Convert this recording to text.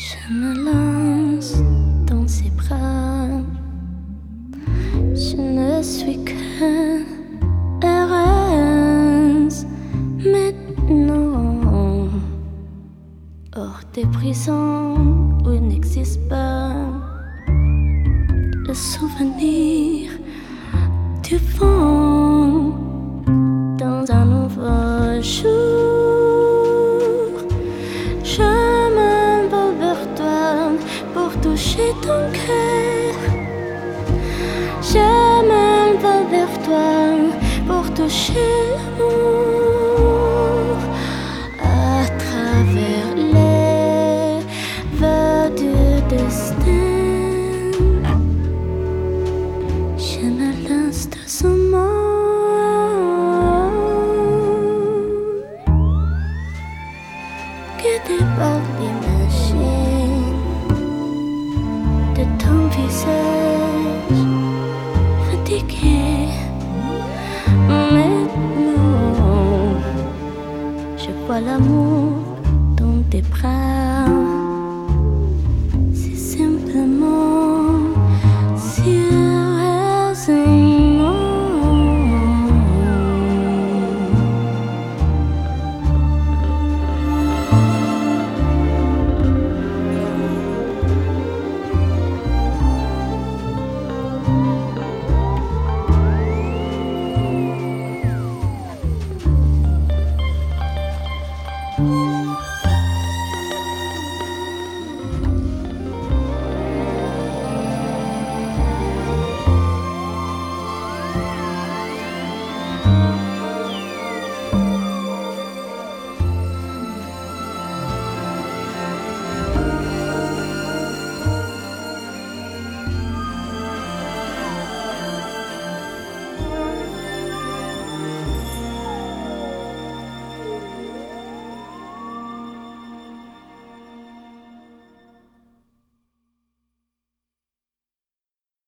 Je me lance dans ses bras. Je ne suis que heureuse maintenant. Hors des prisons où il n'existe pas le souvenir du vent dans un nouveau jour. Toucher ton cœur. Je m'envole vers toi pour toucher l'amour à travers les vœux du destin. Je me lance dans ce monde guidé par fatigué. Maintenant, je vois l'amour dans tes bras.